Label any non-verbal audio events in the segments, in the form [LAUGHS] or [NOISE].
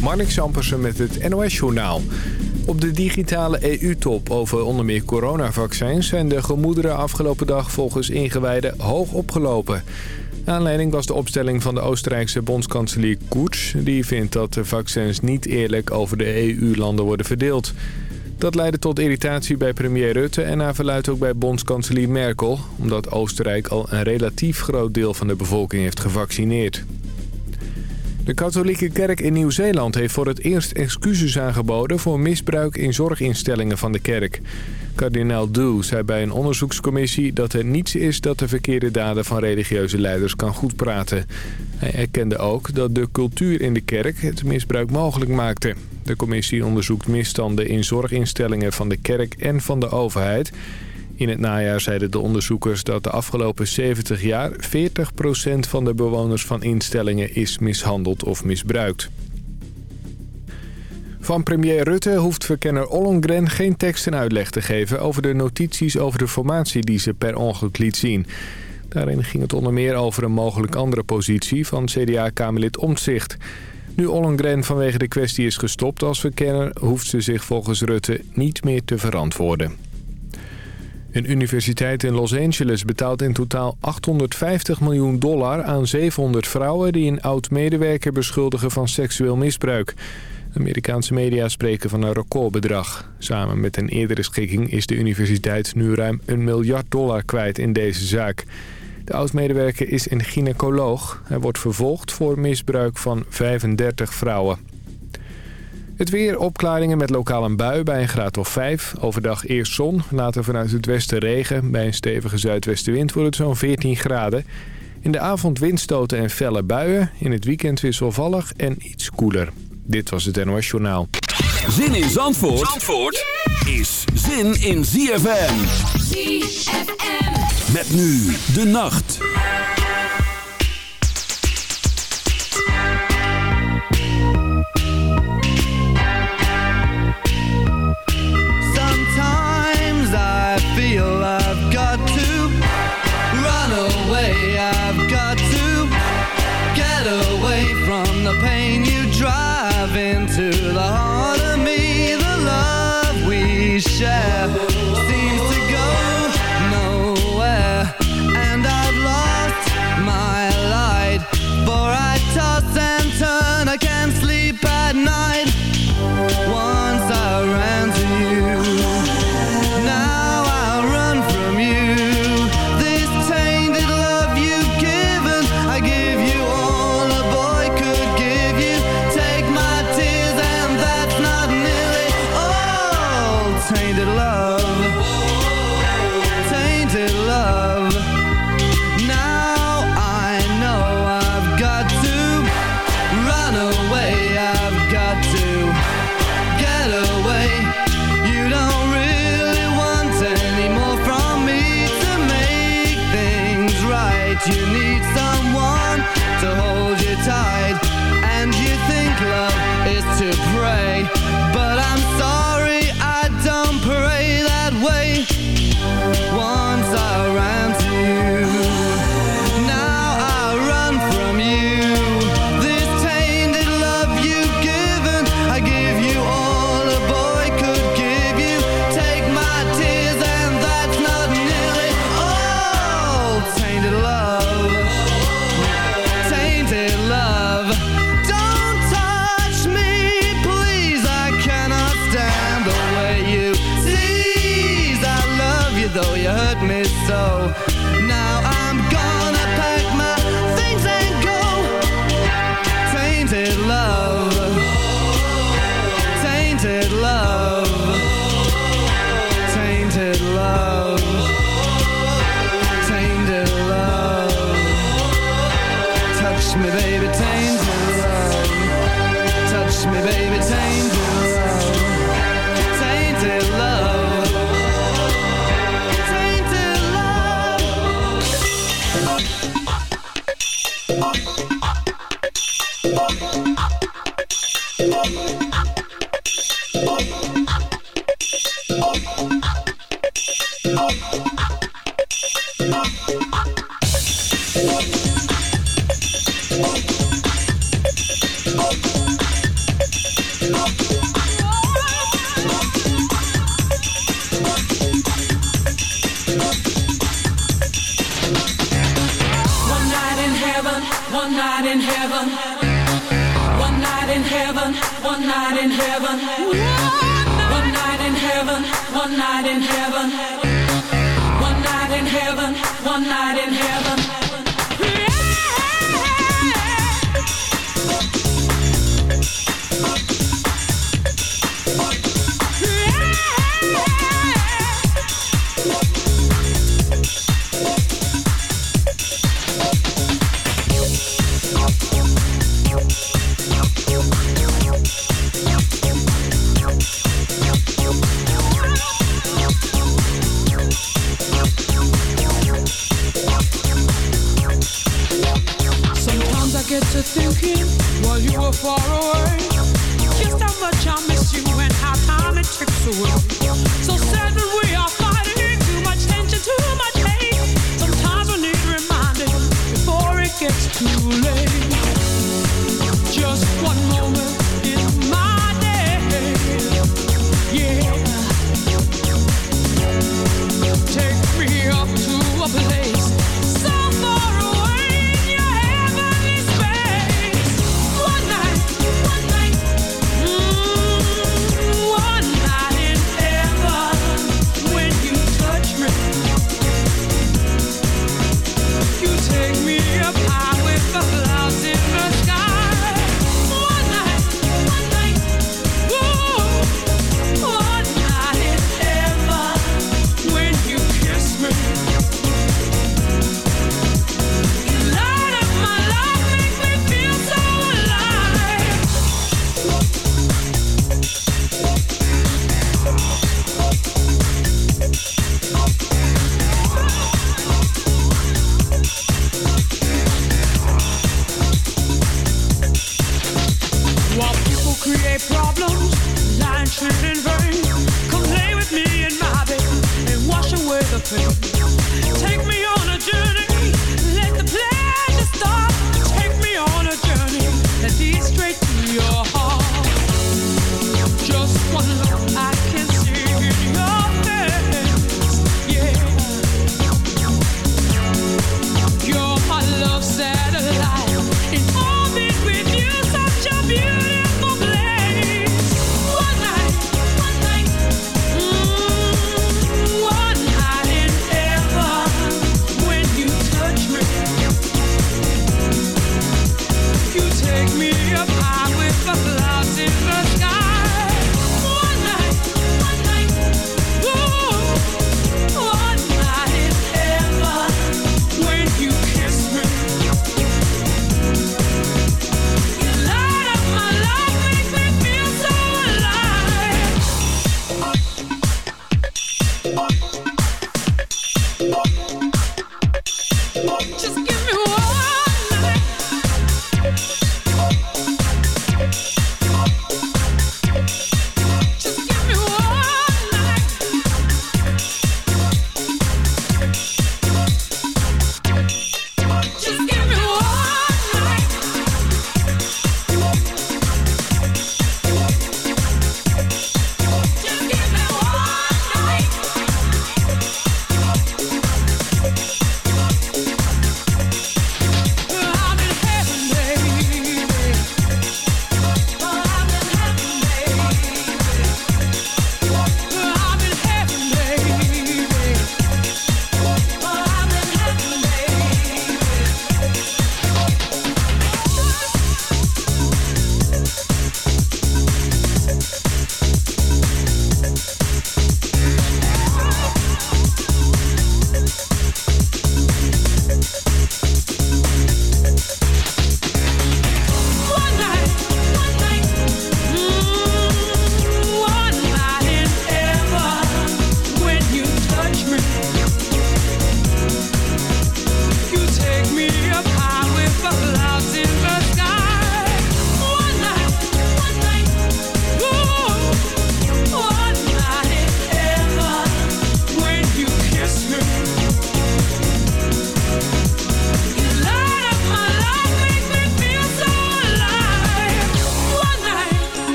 Marnix Ampersen met het NOS-journaal. Op de digitale EU-top over onder meer coronavaccins... zijn de gemoederen afgelopen dag volgens ingewijden hoog opgelopen. Aanleiding was de opstelling van de Oostenrijkse bondskanselier Kurz... die vindt dat de vaccins niet eerlijk over de EU-landen worden verdeeld. Dat leidde tot irritatie bij premier Rutte en naar verluidt ook bij bondskanselier Merkel... omdat Oostenrijk al een relatief groot deel van de bevolking heeft gevaccineerd. De katholieke kerk in Nieuw-Zeeland heeft voor het eerst excuses aangeboden... voor misbruik in zorginstellingen van de kerk. Kardinaal Doe zei bij een onderzoekscommissie dat er niets is... dat de verkeerde daden van religieuze leiders kan goedpraten. Hij erkende ook dat de cultuur in de kerk het misbruik mogelijk maakte. De commissie onderzoekt misstanden in zorginstellingen van de kerk en van de overheid... In het najaar zeiden de onderzoekers dat de afgelopen 70 jaar 40% van de bewoners van instellingen is mishandeld of misbruikt. Van premier Rutte hoeft verkenner Ollongren geen tekst en uitleg te geven over de notities over de formatie die ze per ongeluk liet zien. Daarin ging het onder meer over een mogelijk andere positie van CDA-kamerlid Omtzigt. Nu Ollongren vanwege de kwestie is gestopt als verkenner... hoeft ze zich volgens Rutte niet meer te verantwoorden. Een universiteit in Los Angeles betaalt in totaal 850 miljoen dollar aan 700 vrouwen... die een oud-medewerker beschuldigen van seksueel misbruik. Amerikaanse media spreken van een recordbedrag. Samen met een eerdere schikking is de universiteit nu ruim een miljard dollar kwijt in deze zaak. De oud-medewerker is een gynaecoloog. Hij wordt vervolgd voor misbruik van 35 vrouwen. Het weer, opklaringen met lokaal een bui bij een graad of 5. Overdag eerst zon, later vanuit het westen regen. Bij een stevige zuidwestenwind wordt het zo'n 14 graden. In de avond windstoten en felle buien. In het weekend wisselvallig en iets koeler. Dit was het NOS Journaal. Zin in Zandvoort, Zandvoort is zin in ZFM. ZFM. Met nu de nacht.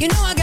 You know I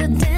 accident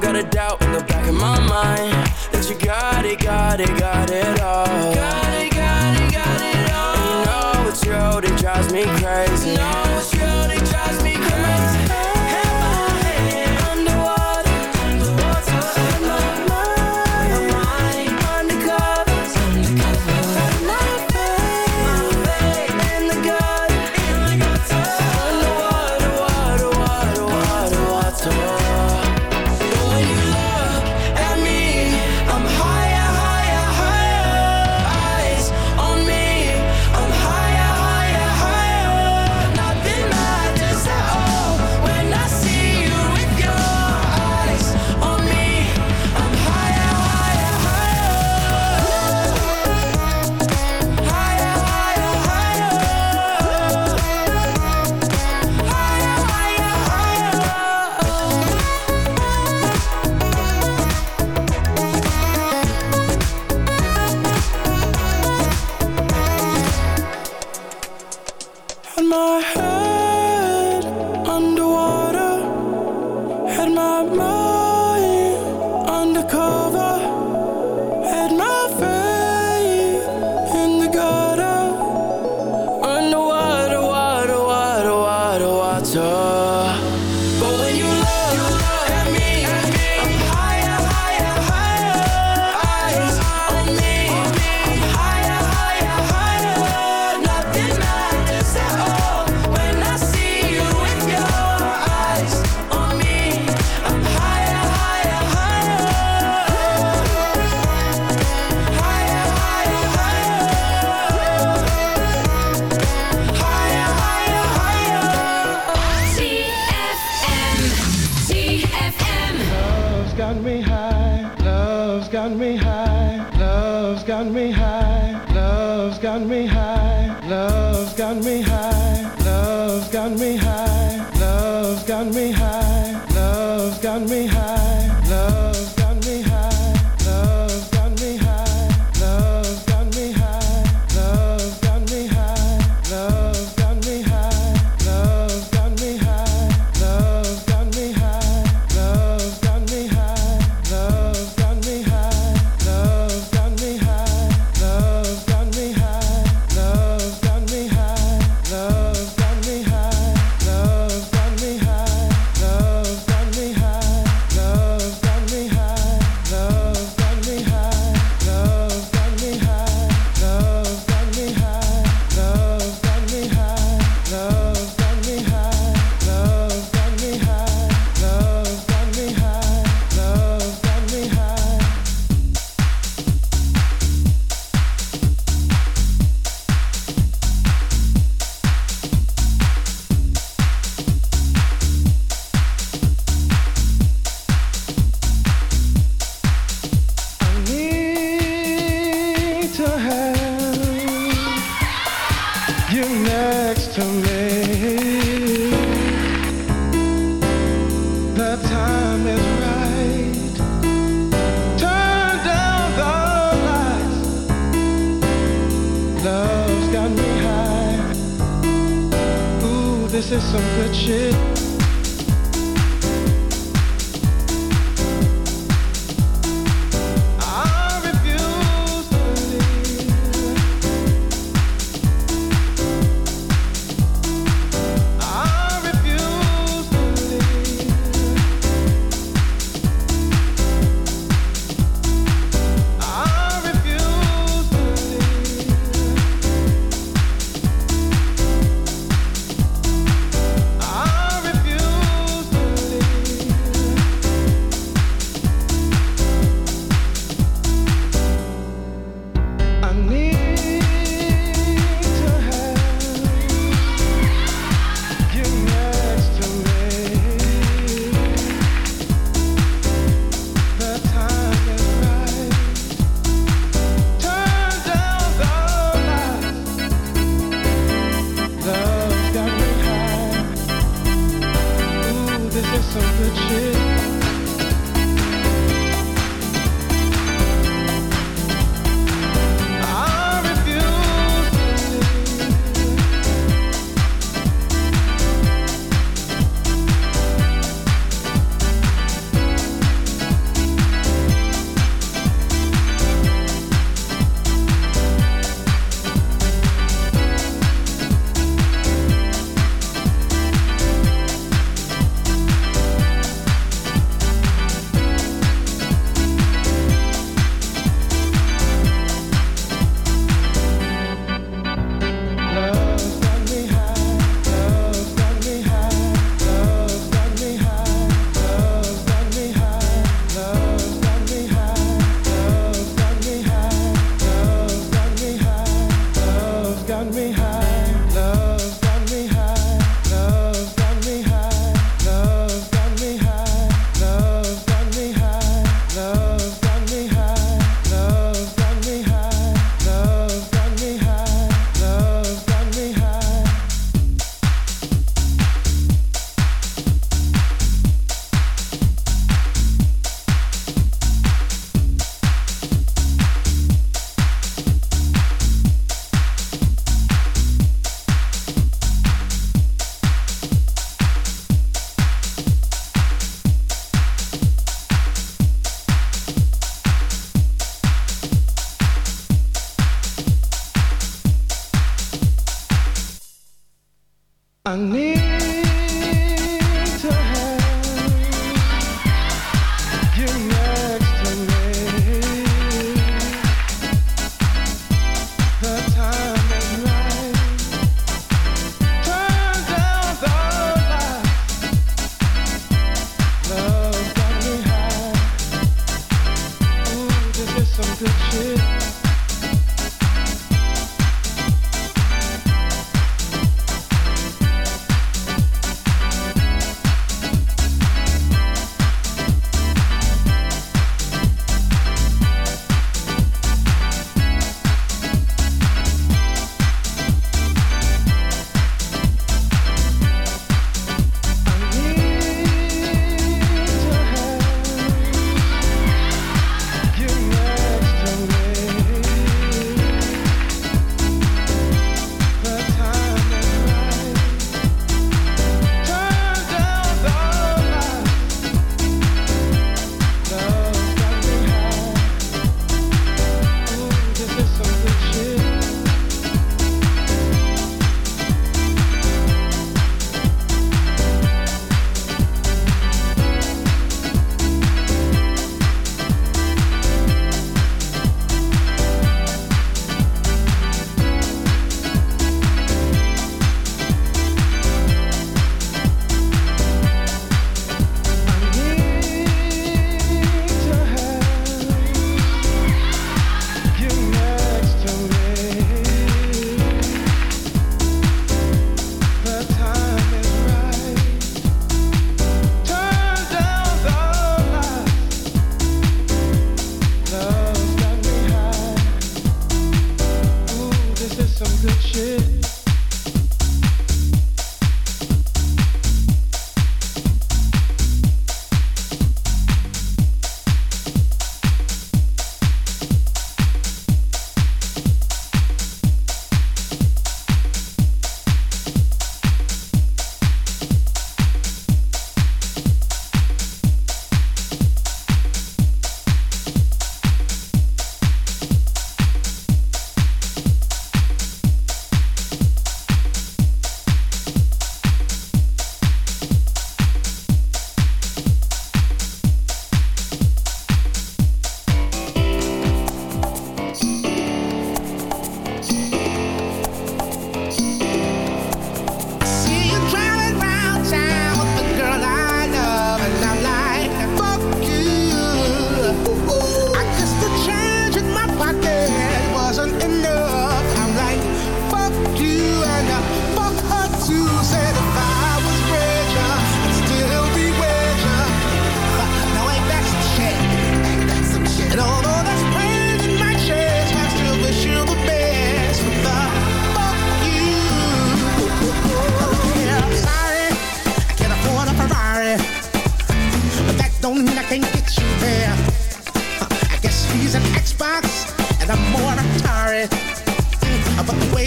don't got a doubt in the back of my mind that you got it, got it, got it all. Got it, got it, got it all. And you know it's real, it drives me crazy. No.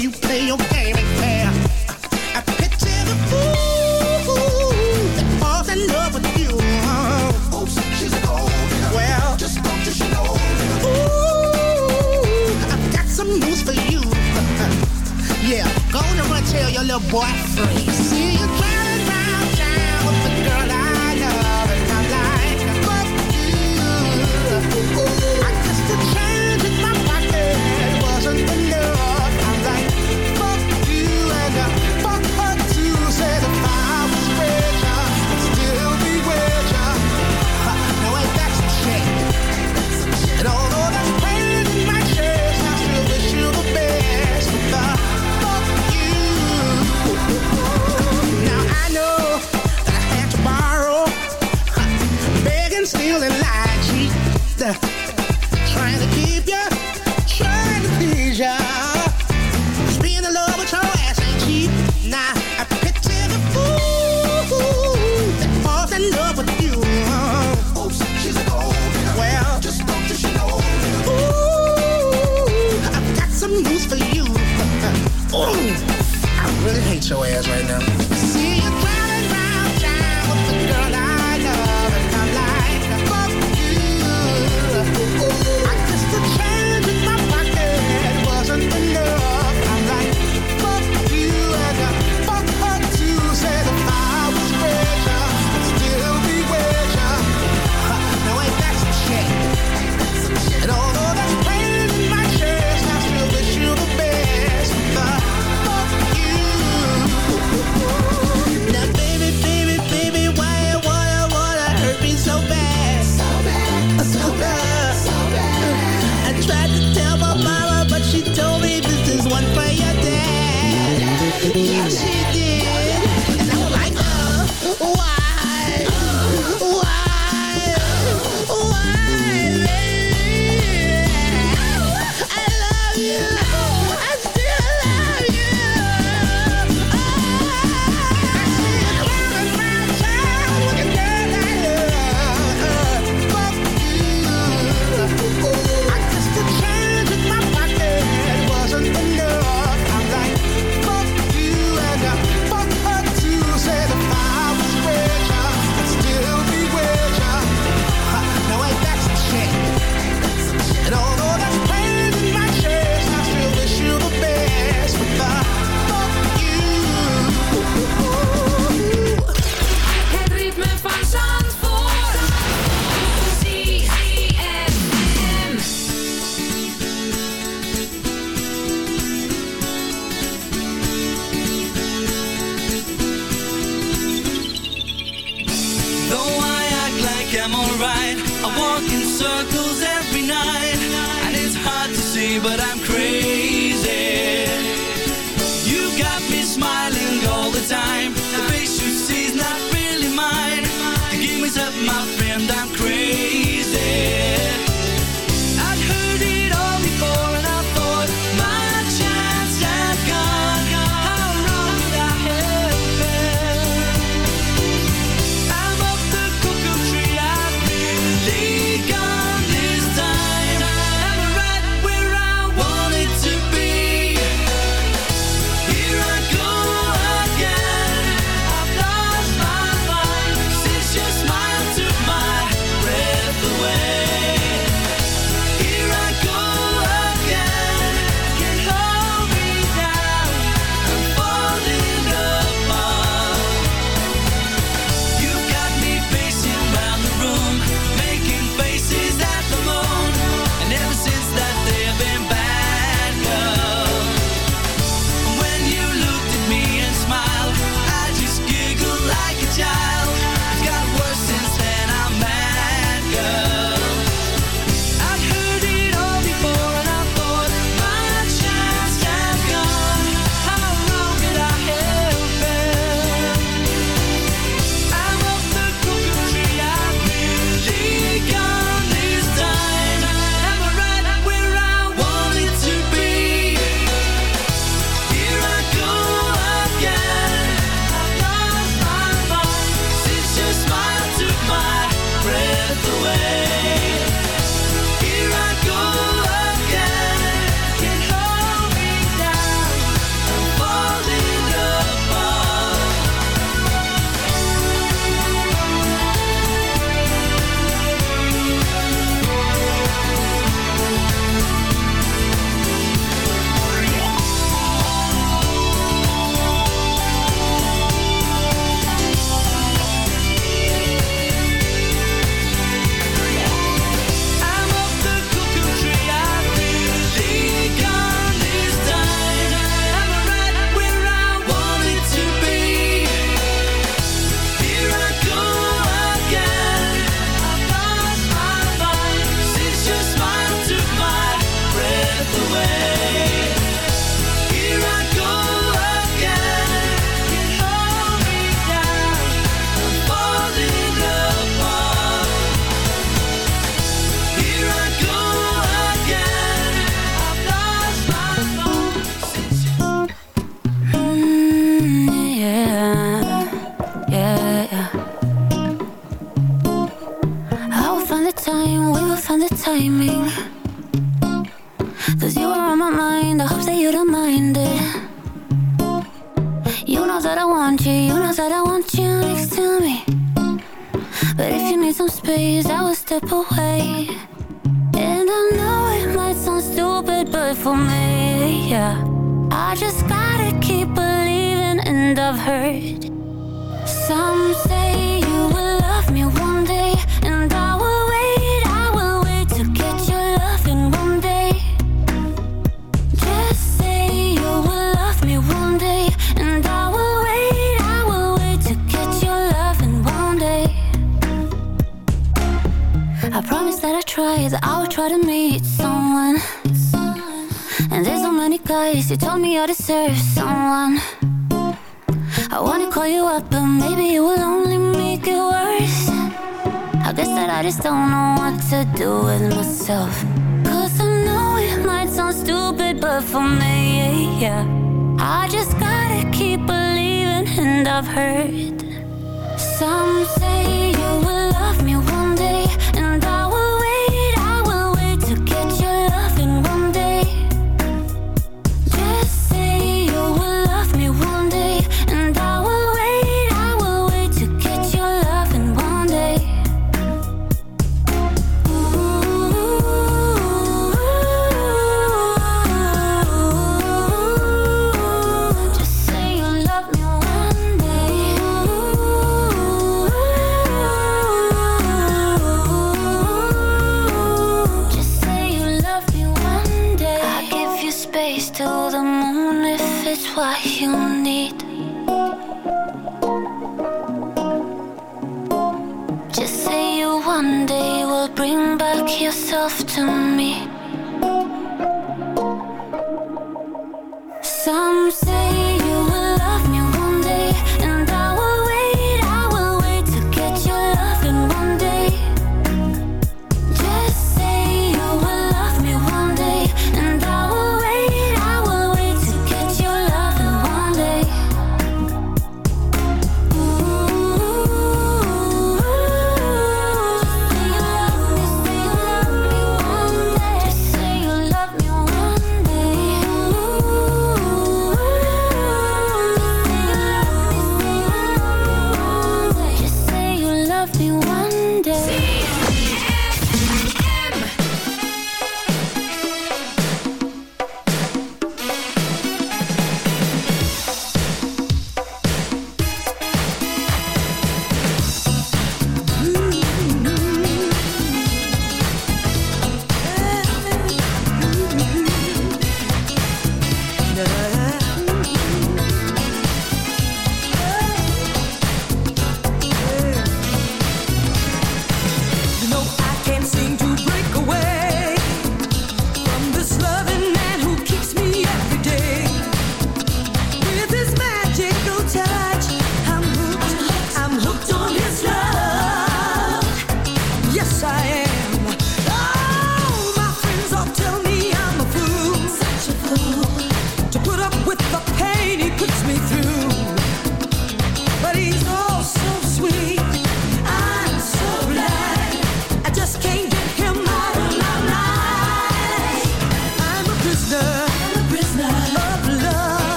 you play your game and fair. I picture the fool that falls in love with you. Oops, she's an. Well, just don't you know. Ooh, I've got some news for you. [LAUGHS] yeah, go to run tell your little boy free. Yes.